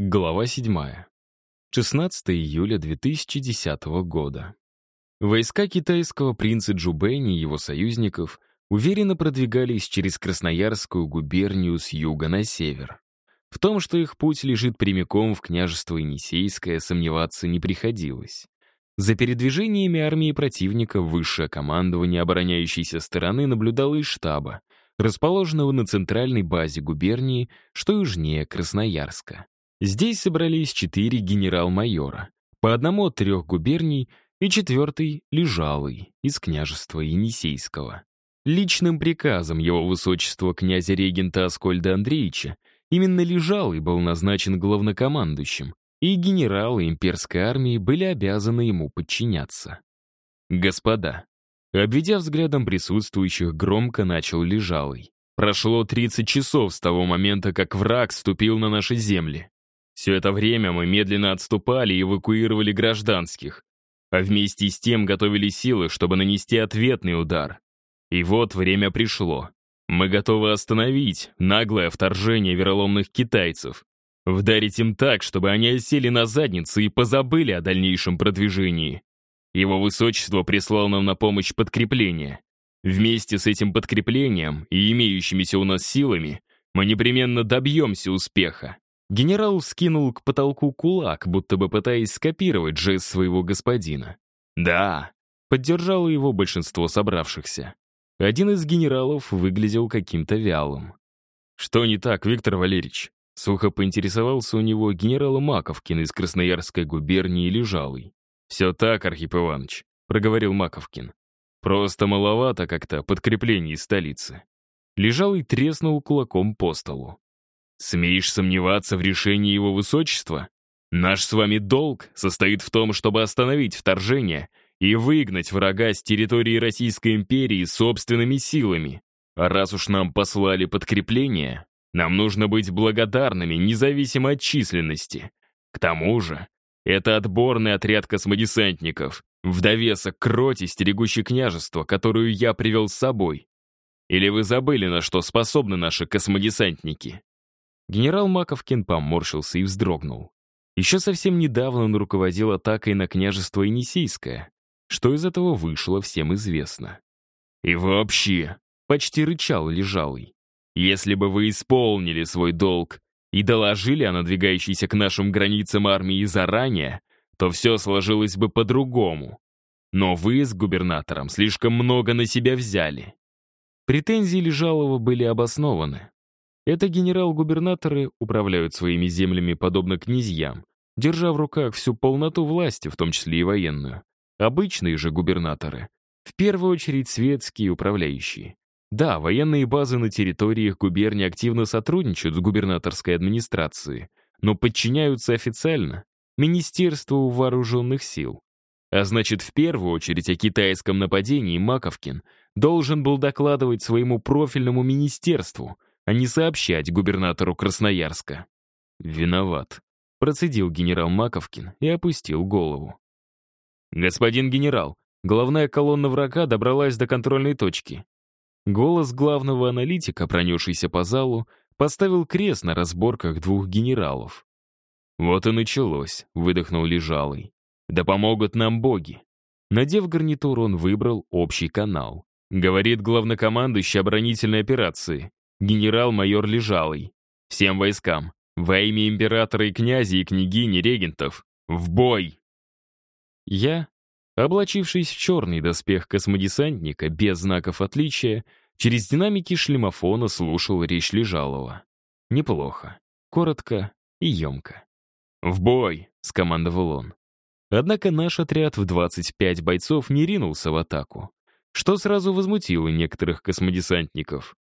Глава 7. 16 июля 2010 года. Войска китайского принца Джубэни и его союзников уверенно продвигались через Красноярскую губернию с юга на север. В том, что их путь лежит прямиком в княжество Енисейское, сомневаться не приходилось. За передвижениями армии противника высшее командование обороняющейся стороны наблюдало из штаба, расположенного на центральной базе губернии, что южнее Красноярска. Здесь собрались четыре генерал-майора, по одному от трех губерний и четвертый — Лежалый, из княжества Енисейского. Личным приказом его высочества князя-регента Аскольда Андреевича именно Лежалый был назначен главнокомандующим, и генералы имперской армии были обязаны ему подчиняться. «Господа», обведя взглядом присутствующих, громко начал Лежалый. «Прошло 30 часов с того момента, как враг вступил на наши земли. Все это время мы медленно отступали и эвакуировали гражданских, а вместе с тем готовили силы, чтобы нанести ответный удар. И вот время пришло. Мы готовы остановить наглое вторжение вероломных китайцев, вдарить им так, чтобы они осели на задницы и позабыли о дальнейшем продвижении. Его высочество прислал нам на помощь подкрепление. Вместе с этим подкреплением и имеющимися у нас силами мы непременно добьемся успеха. Генерал скинул к потолку кулак, будто бы пытаясь скопировать жест своего господина. «Да», — поддержало его большинство собравшихся. Один из генералов выглядел каким-то вялым. «Что не так, Виктор Валерьевич?» Сухо поинтересовался у него генерал Маковкин из Красноярской губернии Лежалый. «Все так, Архип Иванович», — проговорил Маковкин. «Просто маловато как-то подкреплений столицы». Лежалый треснул кулаком по столу. Смеешь сомневаться в решении его высочества? Наш с вами долг состоит в том, чтобы остановить вторжение и выгнать врага с территории Российской империи собственными силами. А раз уж нам послали подкрепление, нам нужно быть благодарными, независимо от численности. К тому же, это отборный отряд космодесантников, в довесок к роте, стерегущей княжество, которую я привел с собой. Или вы забыли, на что способны наши космодесантники? Генерал Маковкин поморщился и вздрогнул. Еще совсем недавно он руководил атакой на княжество Енисейское. Что из этого вышло, всем известно. «И вообще», — почти рычал Лежалый, «если бы вы исполнили свой долг и доложили о надвигающейся к нашим границам армии заранее, то все сложилось бы по-другому. Но вы с губернатором слишком много на себя взяли». Претензии Лежалова были обоснованы. Это генерал-губернаторы управляют своими землями подобно князьям, держа в руках всю полноту власти, в том числе и военную. Обычные же губернаторы, в первую очередь светские управляющие. Да, военные базы на территории их губернии активно сотрудничают с губернаторской администрацией, но подчиняются официально Министерству вооруженных сил. А значит, в первую очередь о китайском нападении Маковкин должен был докладывать своему профильному министерству — а не сообщать губернатору Красноярска. «Виноват», — процедил генерал Маковкин и опустил голову. «Господин генерал, главная колонна врага добралась до контрольной точки». Голос главного аналитика, пронесшийся по залу, поставил крест на разборках двух генералов. «Вот и началось», — выдохнул Лежалый. «Да помогут нам боги». Надев гарнитур, он выбрал общий канал. Говорит главнокомандующий оборонительной операции генерал-майор Лежалый. Всем войскам, во имя императора и князя и княгини регентов, в бой! Я, облачившись в черный доспех космодесантника без знаков отличия, через динамики шлемофона слушал речь Лежалова. Неплохо, коротко и емко. «В бой!» — скомандовал он. Однако наш отряд в 25 бойцов не ринулся в атаку, что сразу возмутило некоторых космодесантников.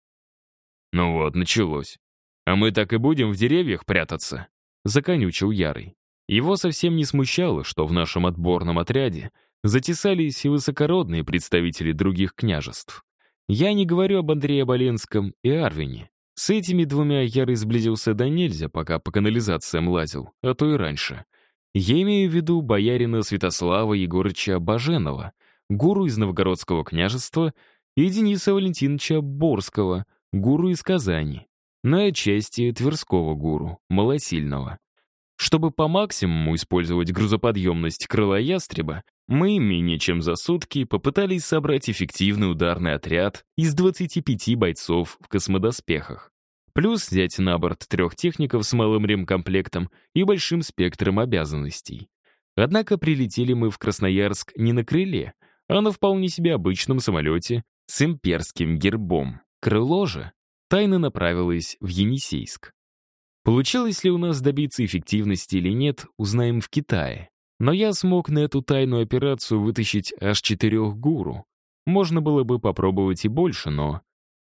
Ну вот, началось. А мы так и будем в деревьях прятаться? Законючил Ярый. Его совсем не смущало, что в нашем отборном отряде затесались и высокородные представители других княжеств. Я не говорю об Андрее Боленском и Арвине. С этими двумя Ярый сблизился до нельзя, пока по канализациям лазил, а то и раньше. Я имею в виду боярина Святослава Егорыча Баженова, гуру из Новгородского княжества, и Дениса Валентиновича Борского, гуру из Казани, на отчасти Тверского гуру, малосильного. Чтобы по максимуму использовать грузоподъемность крыла ястреба, мы менее чем за сутки попытались собрать эффективный ударный отряд из 25 бойцов в космодоспехах. Плюс взять на борт трех техников с малым ремкомплектом и большим спектром обязанностей. Однако прилетели мы в Красноярск не на крыле, а на вполне себе обычном самолете с имперским гербом. Крыло же тайно направилось в Енисейск. Получилось ли у нас добиться эффективности или нет, узнаем в Китае. Но я смог на эту тайную операцию вытащить аж четырех гуру. Можно было бы попробовать и больше, но...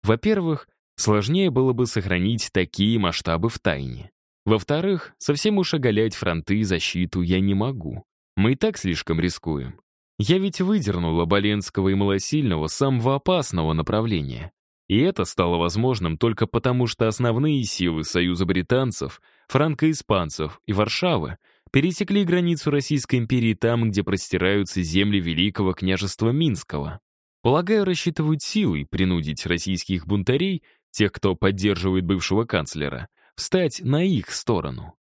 Во-первых, сложнее было бы сохранить такие масштабы в тайне. Во-вторых, совсем уж оголять фронты и защиту я не могу. Мы и так слишком рискуем. Я ведь выдернул Оболенского и Малосильного с самого опасного направления. И это стало возможным только потому, что основные силы Союза британцев, франко-испанцев и Варшавы пересекли границу Российской империи там, где простираются земли Великого княжества Минского. Полагаю, рассчитывают силой принудить российских бунтарей, тех, кто поддерживает бывшего канцлера, встать на их сторону.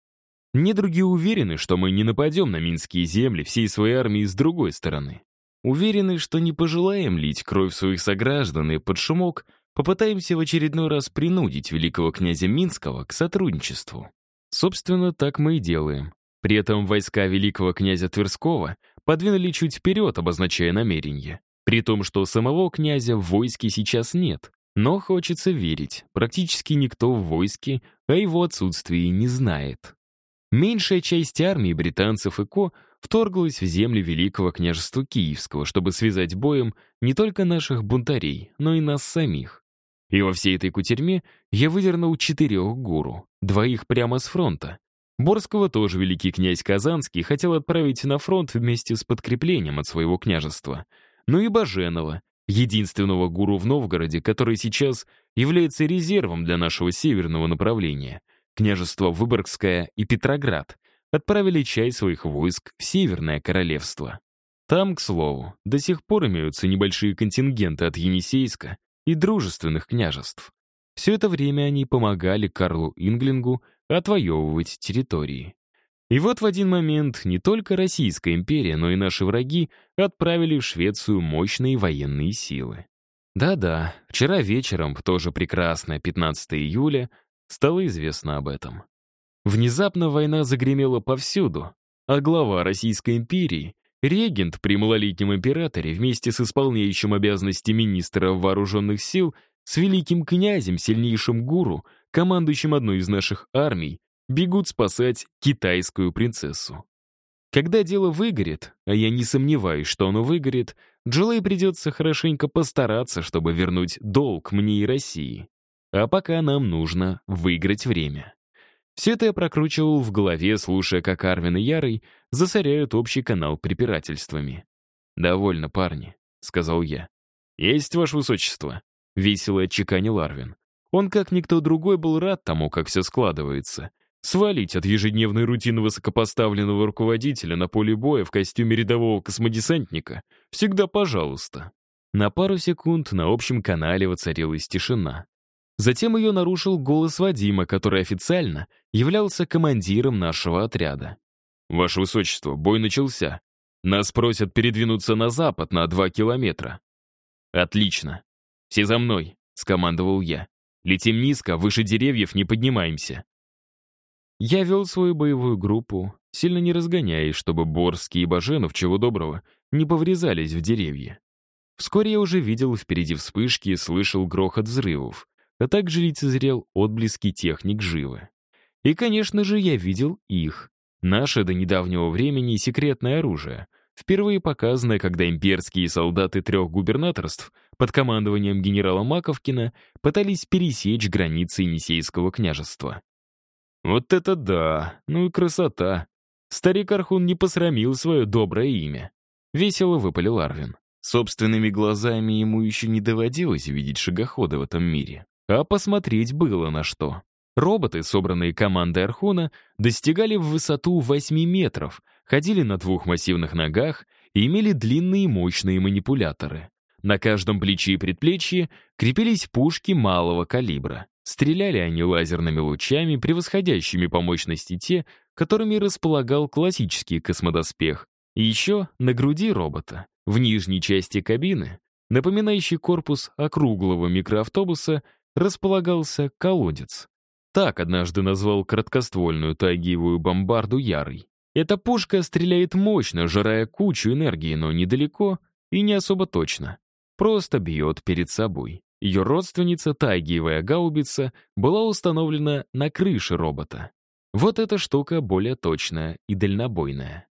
Недруги уверены, что мы не нападем на минские земли всей своей армии с другой стороны. Уверены, что не пожелаем лить кровь своих сограждан и под шумок попытаемся в очередной раз принудить великого князя Минского к сотрудничеству. Собственно, так мы и делаем. При этом войска великого князя Тверского подвинули чуть вперед, обозначая намерение. При том, что самого князя в войске сейчас нет. Но хочется верить, практически никто в войске о его отсутствии не знает. Меньшая часть армии британцев и Ко вторглась в земли Великого княжества Киевского, чтобы связать боем не только наших бунтарей, но и нас самих. И во всей этой кутерьме я выдернул четырех гуру, двоих прямо с фронта, Борского тоже великий князь Казанский хотел отправить на фронт вместе с подкреплением от своего княжества. Ну и Баженова, единственного гуру в Новгороде, который сейчас является резервом для нашего северного направления. Княжество Выборгское и Петроград отправили часть своих войск в Северное Королевство. Там, к слову, до сих пор имеются небольшие контингенты от Енисейска и дружественных княжеств. Все это время они помогали Карлу Инглингу отвоевывать территории. И вот в один момент не только Российская империя, но и наши враги отправили в Швецию мощные военные силы. Да-да, вчера вечером, тоже прекрасное 15 июля, стало известно об этом. Внезапно война загремела повсюду, а глава Российской империи, регент при малолетнем императоре вместе с исполняющим обязанности министра вооруженных сил, с великим князем, сильнейшим гуру, командующим одной из наших армий, бегут спасать китайскую принцессу. Когда дело выгорит, а я не сомневаюсь, что оно выгорит, Джилей придется хорошенько постараться, чтобы вернуть долг мне и России. А пока нам нужно выиграть время. Все это я прокручивал в голове, слушая, как Арвин и Ярый засоряют общий канал препирательствами. «Довольно, парни», — сказал я. «Есть, ваше высочество», — весело отчеканил Арвин. Он, как никто другой, был рад тому, как все складывается. Свалить от ежедневной рутины высокопоставленного руководителя на поле боя в костюме рядового космодесантника всегда пожалуйста. На пару секунд на общем канале воцарилась тишина. Затем ее нарушил голос Вадима, который официально являлся командиром нашего отряда. «Ваше Высочество, бой начался. Нас просят передвинуться на запад на два километра». «Отлично. Все за мной», — скомандовал я. Летим низко, выше деревьев не поднимаемся. Я вел свою боевую группу, сильно не разгоняясь, чтобы Борский и Баженов, чего доброго, не поврезались в деревья. Вскоре я уже видел впереди вспышки и слышал грохот взрывов, а также лицезрел отблески техник живы. И, конечно же, я видел их. Наше до недавнего времени секретное оружие, впервые показанное, когда имперские солдаты трех губернаторств — под командованием генерала Маковкина пытались пересечь границы Енисейского княжества. Вот это да! Ну и красота! Старик Архун не посрамил свое доброе имя. Весело выпалил Арвин. Собственными глазами ему еще не доводилось видеть шагохода в этом мире. А посмотреть было на что. Роботы, собранные командой Архуна, достигали в высоту 8 метров, ходили на двух массивных ногах и имели длинные мощные манипуляторы. На каждом плече и предплечье крепились пушки малого калибра. Стреляли они лазерными лучами, превосходящими по мощности те, которыми располагал классический космодоспех, и еще на груди робота, в нижней части кабины, напоминающий корпус округлого микроавтобуса, располагался колодец. Так однажды назвал краткоствольную тайгиевую бомбарду Ярый. Эта пушка стреляет мощно, жирая кучу энергии, но недалеко и не особо точно. Просто бьет перед собой. Ее родственница, тайгиевая гаубица, была установлена на крыше робота. Вот эта штука более точная и дальнобойная.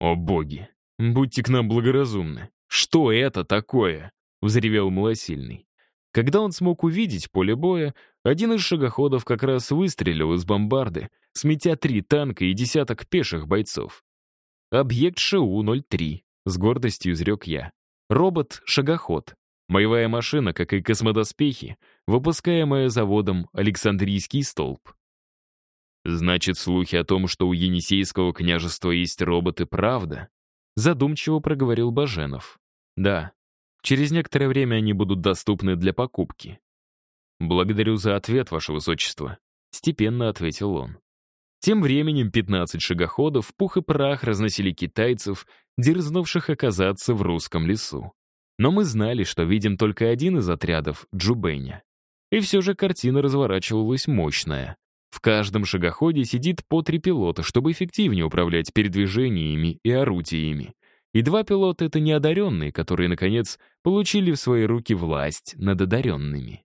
«О боги! Будьте к нам благоразумны! Что это такое?» — взревел Малосильный. Когда он смог увидеть поле боя, один из шагоходов как раз выстрелил из бомбарды, сметя три танка и десяток пеших бойцов. «Объект ШУ-03», — с гордостью изрек я. «Робот-шагоход. Боевая машина, как и космодоспехи, выпускаемая заводом «Александрийский столб». «Значит, слухи о том, что у Енисейского княжества есть роботы, правда?» Задумчиво проговорил Баженов. «Да, Через некоторое время они будут доступны для покупки. «Благодарю за ответ, Ваше Высочество», — степенно ответил он. Тем временем 15 шагоходов пух и прах разносили китайцев, дерзнувших оказаться в русском лесу. Но мы знали, что видим только один из отрядов — Джубэня. И все же картина разворачивалась мощная. В каждом шагоходе сидит по три пилота, чтобы эффективнее управлять передвижениями и орудиями. И два пилота — это неодаренные, которые, наконец, получили в свои руки власть над одаренными.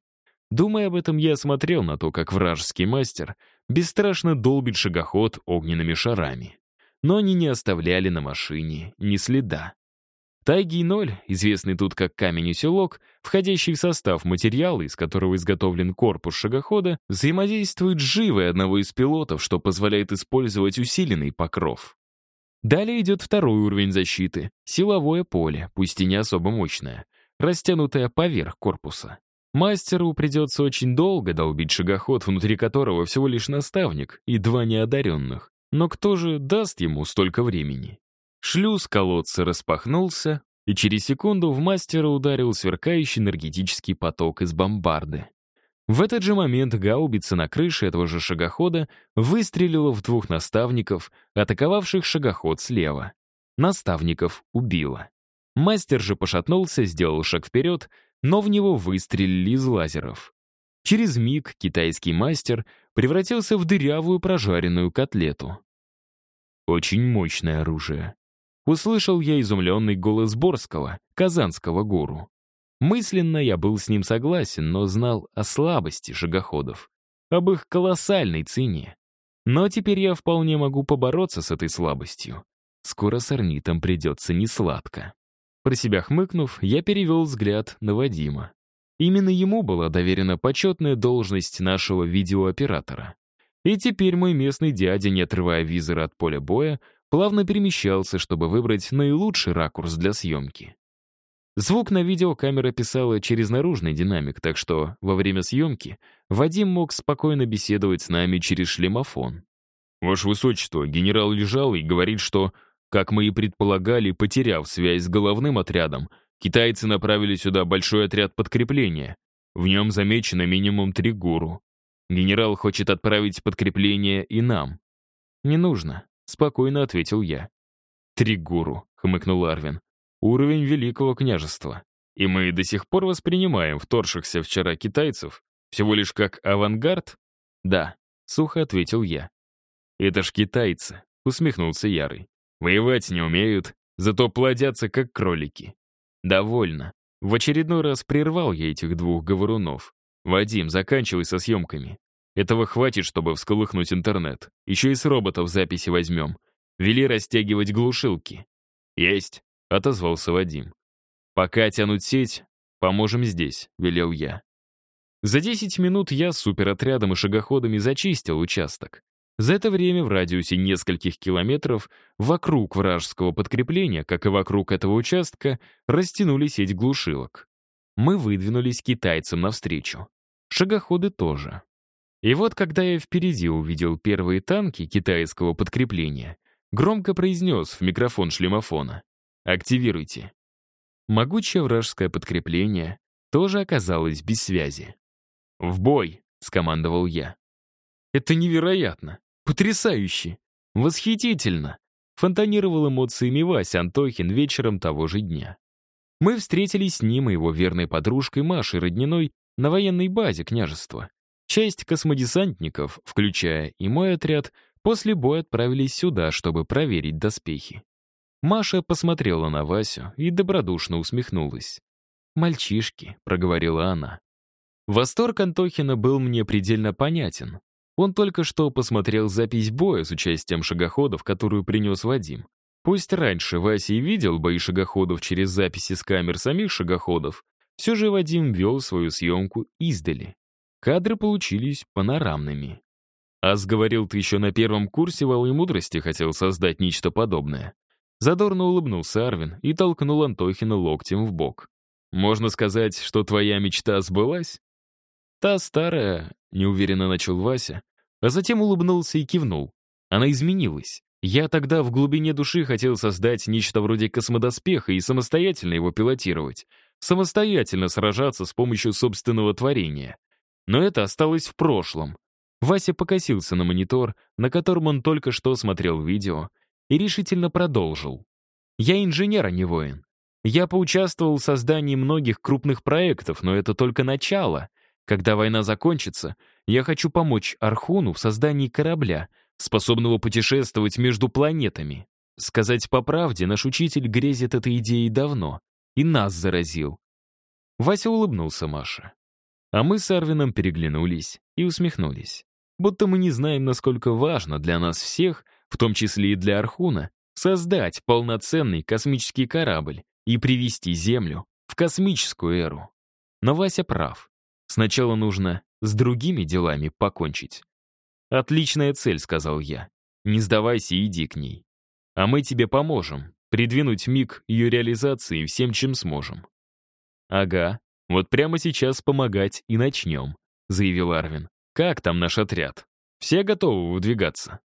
Думая об этом, я смотрел на то, как вражеский мастер бесстрашно долбит шагоход огненными шарами. Но они не оставляли на машине ни следа. Тайги-0, известный тут как камень-усилок, входящий в состав материала, из которого изготовлен корпус шагохода, взаимодействует с живой одного из пилотов, что позволяет использовать усиленный покров. Далее идет второй уровень защиты — силовое поле, пусть и не особо мощное, растянутое поверх корпуса. Мастеру придется очень долго долбить шагоход, внутри которого всего лишь наставник и два неодаренных. Но кто же даст ему столько времени? Шлюз колодца распахнулся, и через секунду в мастера ударил сверкающий энергетический поток из бомбарды. В этот же момент гаубица на крыше этого же шагохода выстрелила в двух наставников, атаковавших шагоход слева. Наставников убила. Мастер же пошатнулся, сделал шаг вперед, но в него выстрелили из лазеров. Через миг китайский мастер превратился в дырявую прожаренную котлету. Очень мощное оружие. Услышал я изумленный голос Борского, казанского гуру. Мысленно я был с ним согласен, но знал о слабости шагоходов, об их колоссальной цене. Но теперь я вполне могу побороться с этой слабостью. Скоро с орнитом придется несладко. Про себя хмыкнув, я перевел взгляд на Вадима. Именно ему была доверена почетная должность нашего видеооператора. И теперь мой местный дядя, не отрывая визора от поля боя, плавно перемещался, чтобы выбрать наилучший ракурс для съемки. Звук на видео камера писала через наружный динамик, так что во время съемки Вадим мог спокойно беседовать с нами через шлемофон. «Ваше Высочество, генерал лежал и говорит, что, как мы и предполагали, потеряв связь с головным отрядом, китайцы направили сюда большой отряд подкрепления. В нем замечено минимум три гуру. Генерал хочет отправить подкрепление и нам». «Не нужно», — спокойно ответил я. «Три гуру», — хмыкнул Арвин уровень Великого княжества. И мы до сих пор воспринимаем вторгшихся вчера китайцев всего лишь как авангард? Да, сухо ответил я. Это ж китайцы, усмехнулся Ярый. Воевать не умеют, зато плодятся как кролики. Довольно. В очередной раз прервал я этих двух говорунов. «Вадим, заканчивай со съемками. Этого хватит, чтобы всколыхнуть интернет. Еще и с роботов записи возьмем. Вели растягивать глушилки». «Есть». — отозвался Вадим. «Пока тянут сеть, поможем здесь», — велел я. За 10 минут я с суперотрядом и шагоходами зачистил участок. За это время в радиусе нескольких километров вокруг вражеского подкрепления, как и вокруг этого участка, растянули сеть глушилок. Мы выдвинулись китайцам навстречу. Шагоходы тоже. И вот когда я впереди увидел первые танки китайского подкрепления, громко произнес в микрофон шлемофона. Активируйте. Могучее вражеское подкрепление тоже оказалось без связи. «В бой!» — скомандовал я. «Это невероятно!» Потрясающе! Восхитительно! Фонтанировал эмоциями Вася Антохин вечером того же дня. Мы встретились с ним и его верной подружкой Машей Родниной на военной базе княжества. Часть космодесантников, включая и мой отряд, после боя отправились сюда, чтобы проверить доспехи. Маша посмотрела на Васю и добродушно усмехнулась. «Мальчишки», — проговорила она. Восторг Антохина был мне предельно понятен. Он только что посмотрел запись боя с участием шагоходов, которую принес Вадим. Пусть раньше Вася и видел бои шагоходов через записи с камер самих шагоходов, все же Вадим вел свою съемку издали. Кадры получились панорамными. Ас говорил, ты еще на первом курсе валы мудрости хотел создать нечто подобное. Задорно улыбнулся Арвин и толкнул Антохина локтем в бок. «Можно сказать, что твоя мечта сбылась?» «Та старая», — неуверенно начал Вася, а затем улыбнулся и кивнул. Она изменилась. Я тогда в глубине души хотел создать нечто вроде космодоспеха и самостоятельно его пилотировать, самостоятельно сражаться с помощью собственного творения. Но это осталось в прошлом. Вася покосился на монитор, на котором он только что смотрел видео, и решительно продолжил. «Я инженер, а не воин. Я поучаствовал в создании многих крупных проектов, но это только начало. Когда война закончится, я хочу помочь Архуну в создании корабля, способного путешествовать между планетами. Сказать по правде, наш учитель грезит этой идеей давно и нас заразил. Вася улыбнулся Маше. А мы с Арвином переглянулись и усмехнулись. Будто мы не знаем, насколько важно для нас всех, в том числе и для Архуна, создать полноценный космический корабль и привести Землю в космическую эру. Но Вася прав. Сначала нужно с другими делами покончить. «Отличная цель», — сказал я. «Не сдавайся и иди к ней. А мы тебе поможем, придвинуть миг ее реализации всем, чем сможем». «Ага, вот прямо сейчас помогать и начнем», — заявил Арвин. «Как там наш отряд? Все готовы выдвигаться?»